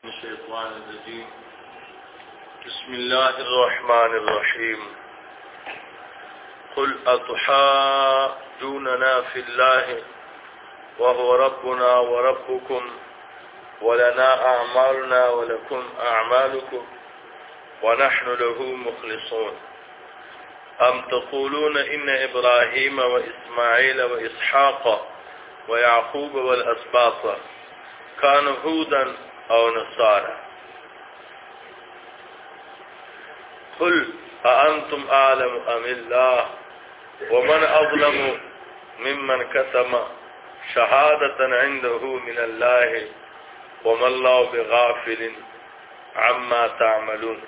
الشيطان الرجيم بسم الله الرحمن الرحيم قل أتحاجوننا في الله وهو ربنا وربكم ولنا أعمالنا ولكم أعمالكم ونحن له مخلصون أم تقولون إن إبراهيم وإسماعيل وإسحاق ويعقوب والأسباط كانوا هودا او نصارى قل اانتم اعلم ام الله ومن اظلم ممن كتم شهادة عنده من الله وما الله بغافل عما تعملون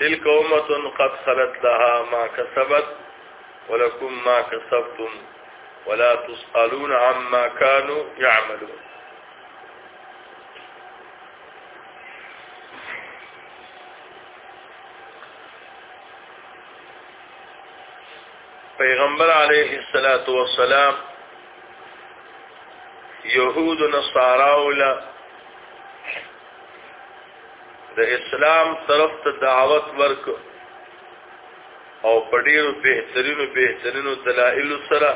تلك أمة قد خلت لها ما كسبت ولكم ما كسبتم ولا تسالون عما كانوا يعملون پیغمبر علیه الصلاۃ والسلام يهود نصارا ولا د اسلام طرف ته دعوت ورکړ او په ډیرو بهترینو بهترینو دلایل سره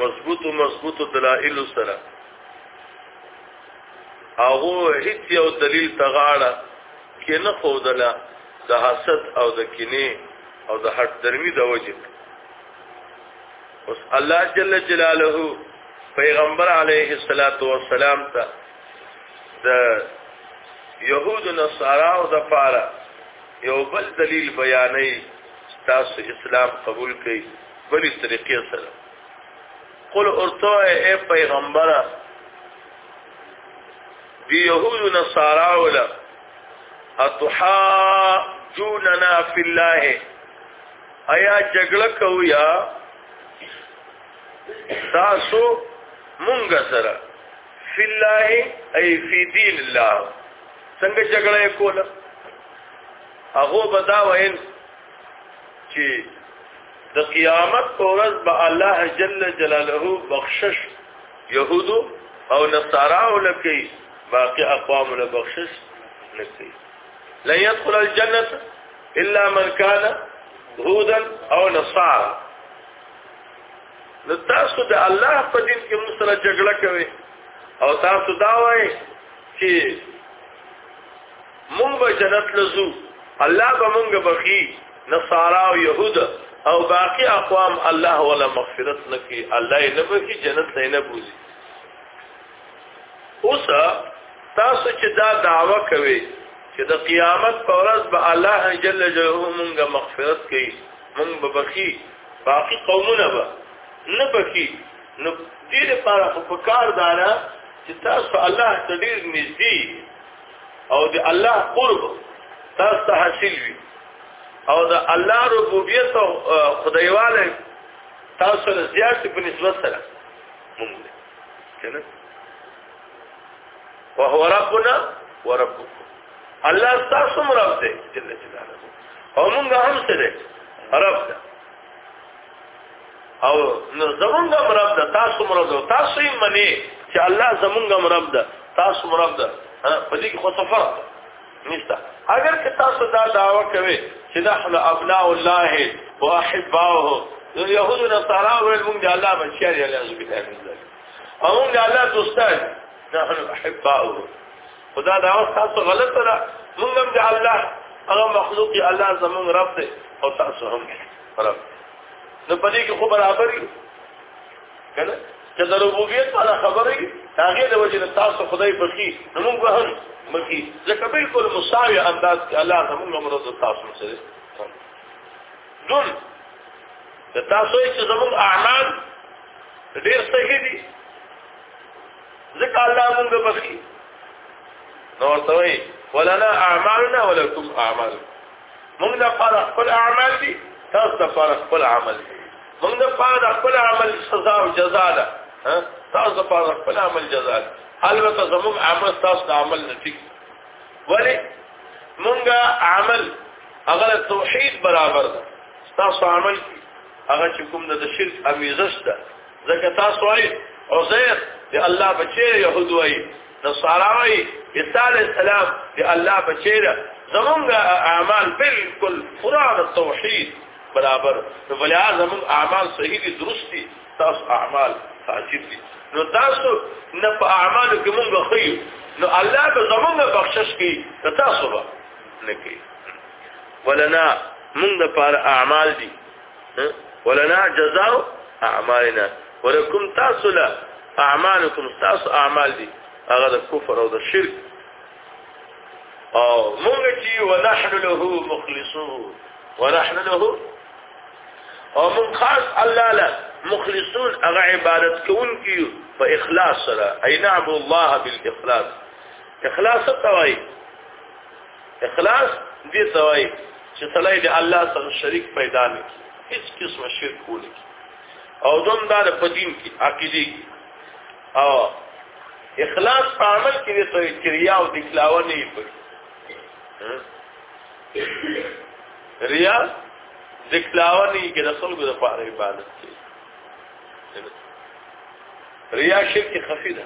مضبوطو مضبوطو دلایل سره هغه هیڅ یو دلیل تغاړه کې نه خودله د حسد او د کینې او د حد درمی د وجه اوس الله جل جلاله پیغمبر علیه الصلاۃ والسلام ته د يهود نصارا او د پاره یو بل دلیل بیانې تاسو اسلام قبول کړئ بلې طریقې سره قل ارتو اے پیغمبر دی یهود نصارا ولا اتحاجوننا فی الله ایا جګړه کویا تاسو مونږ سره فی الله ای فی دین الله څنګه جګړه کوله هغه بدا ویل چې د قیامت پر ورځ به الله جل جلاله بخشش يهودو او نصاراو لکې باقي اقوام له بخشش نکړي لن يدخل الجنه الا من كان هودا او نصارا نو تاسو د الله په دین کې مسره جګړه کوي او تاسو دا وایي چې مونږ به جنت لزو الله به مونږ بخي نصارا او يهود او باقي اقوام الله ولا مغفرت نکي الله یې نه بخي جنت ته نه بوزي اوس تاسو چې دا دعوه کوي چې د قیامت پر ورځ به الله جل جلاله مونږه مغفرت کوي مونږ به بخي باقي قومونه به نه بخي نو دې لپاره خو په کار دا ده چې تاسو الله ته ډیر نږدې او د الله قرب تاسو ته حاصل وي او د الله ربوبیت او خدایواله تاسو له زیات په نسبت سره مونږ کنه وهو ربنا وربكم الله تاسو مراد دی جل جلاله او مونږ هم سره رب ده او نو زمونږ هم رب ده تاسو هم رب ده تاسو یې منې چې الله زمونږ هم رب ده تاسو هم رب ده په دې کې خو څه فرق نشته اگر که تاسو دا دعوه کوي چې نحن ابناء الله واحباؤه نو يهود او نصارا ول موږ د الله بچیان یې لازم دي او موږ د الله دوستان نحن احباؤه خدا دا تاسو غلط را موږ هم د الله هغه مخلوق الله زمونږ رب دی او تاسو هم رب نو په دې کې خو برابر یو کنه چې د ربوبیت په اړه خبرې هغه د وجه تاسو خدای بخي نو موږ به هم مخي ځکه بالکل مساوي انداز کې الله زموږ مرز تاسو سره دون د تاسو چې زموږ اعمال ډېر صحیح دي ځکه الله موږ بخي نو ورته وي ولنا اعمالنا ولكم اعمالكم موږ د پاره خپل اعمال دي تاسو د پاره خپل عمل دي موږ د پاره د خپل عمل سزا او جزا ده تاسو د پاره خپل عمل جزا ده البته زموږ عمل تاسو د عمل نه ټیک ولی موږ عمل هغه توحید برابر ده تاسو عمل هغه چې کوم د شرک امیزش ده ځکه تاسو وايي عزیر دی الله بچی يهود وايي نصاراوی عیسی علیہ السلام دی الله بچی ده زمونږ اعمال بالکل قران توحید برابر نو بلیا زمونږ اعمال صحیح دي درست دي تاسو اعمال فاسد دي نو تاسو نه په اعمالو کې مونږ خو نو الله به زمونږ بخشش کوي تاسو به نه کوي ولنا مونږ د پاره اعمال دي ولنا جزاء اعمالنا ولكم تاسو له اعمالکم تاسو اعمال دي هغه د کفر او د شرک او موږ چې ونحن له مخلصون ونحن له او موږ خاص الله له مخلصون هغه عبادت کوونکي په اخلاص سره اي نعبد الله بالاخلاص اخلاص ته وایي اخلاص دې توای چې سړی د الله سره شریک پیدا نه کی هیڅ قسم شرک ونه کی او دوم دا د پدین کی عقیده کی او اخلاص په عمل کې دې توای چې ریا او دکلاوه نه پي ریا دکلاوه نه کې د خلکو د پاره عبادت کوي ریا شرک خفی ده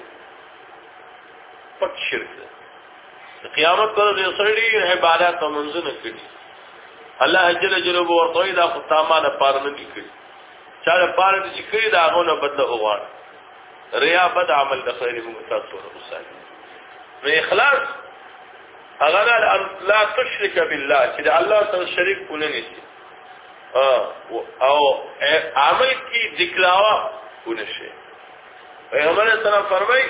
پټ شرک ده قیامت پر دې سړي عبادت او منځونه کړي الله جل جلاله ورته دا ختمه نه پار نه کړي چا د پار دې چې کړي دا غو نه بدله وغواړ ریا بد عمل د خیر ممتاز سره وسایي نو اخلاص هغه لا تشرک بالله چې الله سره شریک کونه نشي او عمل کی دکلاوا کونه شي پیغمبر اسلام فرمایي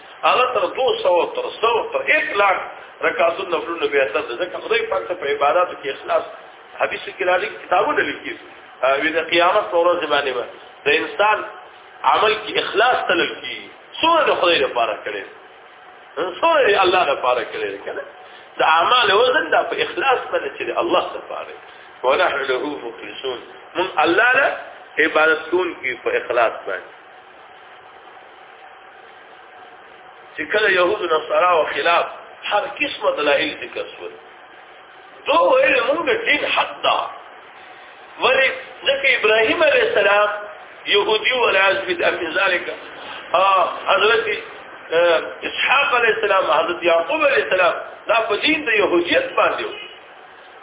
هغه تر 200 تر 100 تر 1 لاک رکعاتو نفلونو به تر ځکه خدای پاک ته په عبادت کې اخلاص حدیث کې راځي کتابونه لیکي وی د قیامت پر ورځ باندې به د انسان عمل کې اخلاص تلل کی سوره د خدای لپاره کړي سوره الله لپاره کړي کنه د اعمال وزن دا په اخلاص باندې چې الله لپاره ونحن له مخلصون من الله له عبادت کون کی په اخلاص باندې چې کله يهود نصارا او خلاف هر قسمه دلایل ذکر شول دو ویل موږ دین حق دا ولی ځکه ابراهيم عليه السلام يهودي ولا يثبت في ذلك اه حضرت اسحاق عليه السلام حضرت يعقوب عليه السلام دا په دین د يهودیت باندې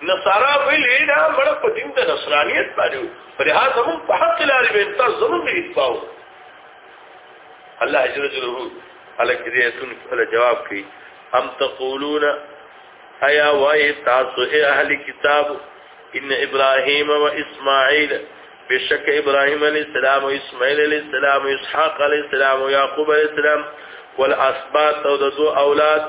نصارا ویل نه مړ په دین د نصرانیت باندې په لحاظ زمون په حق لارې به انت زمون دې اتباو الله جل جلاله الک دې اتون ول جواب کوي ام تقولون ایا وای تاسو اهل کتاب ان ابراهیم و اسماعیل بشک ابراهیم علیہ السلام و اسماعیل علیہ السلام و اسحاق علیہ السلام و یعقوب علیہ السلام والاسباط او د دو اولاد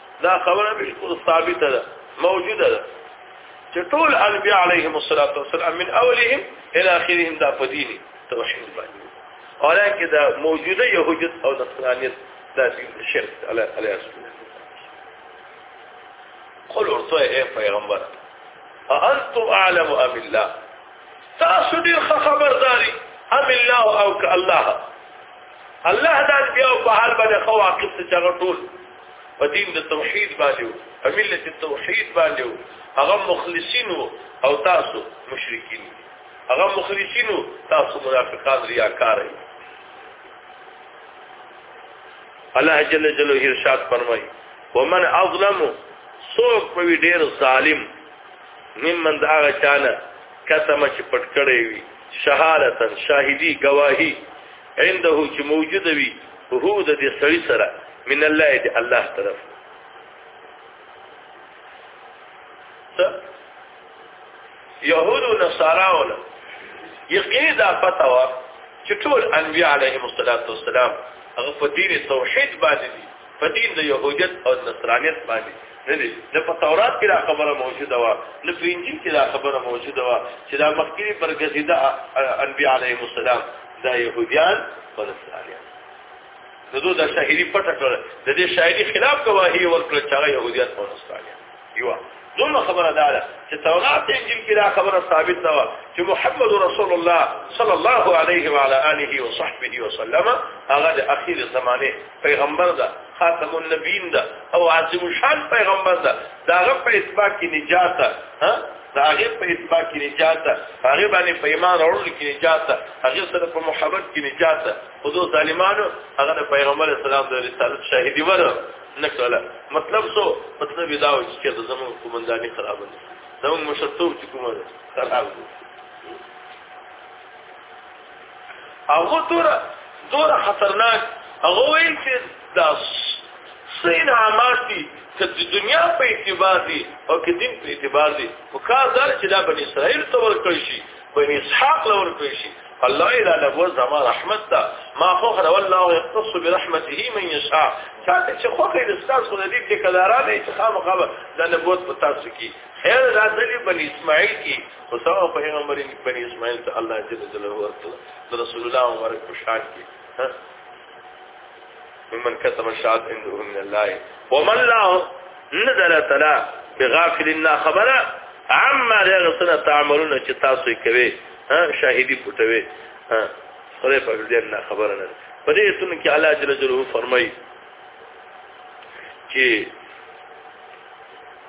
دا خبره بالکل ثابته ده موجوده ده چې ټول انبیاء علیهم الصلاۃ والسلام من اولهم الى اخرهم دا په دین توحید باندې اولکه دا موجوده يهودیت او نصرانیت دا شرک علی علی اسلام قل ورته اے پیغمبر انتم اعلم ام الله تاسو ډیر خبرداري ام الله او ک الله الله دا بیا په حال باندې خو عاقب څخه ټول په دین د توحید باندې او ملت توحید باندې هغه مخلصین او تاسو مشرکین هغه مخلصین او تاسو منافقان ریاکار دي الله جل جلاله ارشاد فرمایي ومن اظلم سوق په ډیر ظالم ممن دا چانه کتم چې پټ کړی وي شهادتن شاهدی گواهی عنده چې موجود وي هو د دې سړي سره من الله دې الله طرف يهود او نصاراونه یقین دا پتا و چې ټول انبیاء علیهم الصلاۃ والسلام هغه په دین توحید باندې دي په دین د يهودیت او نصرانیت باندې نه دي نه په تورات کې دا خبره موجوده و نه په انجیل کې دا خبره موجوده و چې دا مخکې پر ګرځیدا انبیاء علیهم السلام دا يهوديان او نصرانيان د دوی د شاعري پټه کړه د دې شاعري خلاف گواهی ورکړه چې هغه يهوديان او نصرانيان یو دومره خبره ده چې تورات انجیل کې دا خبره ثابت ده چې محمد رسول الله صلی الله علیه و علی آله و صحبه وسلم هغه د اخیر زمانه پیغمبر ده خاتم النبیین ده او عظیم شان پیغمبر ده دا غو په اسباق کې نجات ده دا هغه په اتباع کې نجات ده هغه باندې په ایمان اورل کې نجات ده هغه سره په محبت کې نجات ده خو دوه ظالمانو هغه د پیغمبر اسلام د رسالت شاهدی وره نکړه مطلب سو مطلب دا و چې د زمو کومنداني خراب دي زمو مشرتوب چې کومه خراب دي هغه دور دور خطرناک هغه ویل چې دا سین عامات دي چې د دنیا په اعتبار دي او کې دین په اعتبار دي او کار دار چې دا بنی اسرائیل ته ورکړ شي بنی اسحاق له ورکړ شي الله الا له زما رحمت ده ما فخر والله يختص برحمته من يشاء چاته چې خوخه د استاد خو دې ټیکدارانه چې خامخا د نبوت په تاسو کې خیر دا ځلې بنی اسماعیل کې حسام په پیغمبر بنی اسماعیل ته الله جل جلاله ورکړه د رسول الله مبارک په شان کې ها ممن كتم الشعب عنده من الله ومن لا نزل تلا بغافل الله خبره عما رغسنا تعملون چې تاسو یې کوي ها شاهدی پټوي ها خدای په دې نه خبره نه په دې تون کې الله جل جلاله فرمایي چې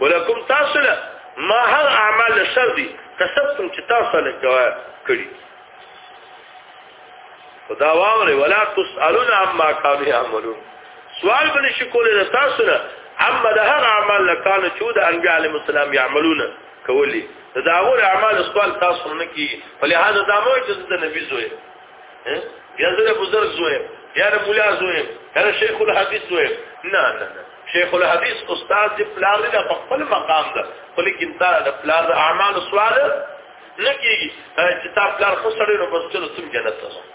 ولکم تاسو له ما هغه اعمال شر دي کسبتم چې تاسو له کوه کړی خدا واوري ولا تسالون عما كانوا يعملون سوال بل شي کولای د تاسو نه اما د هغه اعمال لکانو چې د انبياء عليهم السلام يعملون کولی دا غوړ اعمال سوال تاسو نه کی فلهذا دا مو چې د نبی زوی یا زره بزرگ زویم یا د مولا زویم یا د شیخ الحدیث زویم نه نه نه شیخ الحدیث استاد دی پلار دی په خپل مقام ده خو لیکن تا د پلار د اعمال سوال نه کیږي چې تا پلار خو سره نو بس چلو سم جنت ته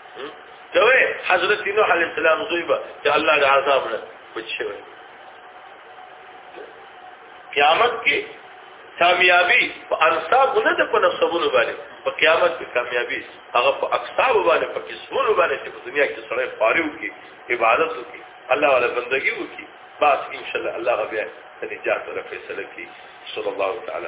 دوی حضرت نوح علیہ السلام زوی به چې الله د عذاب نه بچي وي قیامت کې کامیابی په انصاب نه ده په نسبونو باندې په قیامت کې کامیابی هغه په اکثر باندې په قسمونو باندې چې په دنیا کې سره فارغ کی عبادت وکي الله ولا بندگی وکي بس ان شاء الله الله غبیا نجات ولا فیصله کی صلی الله تعالی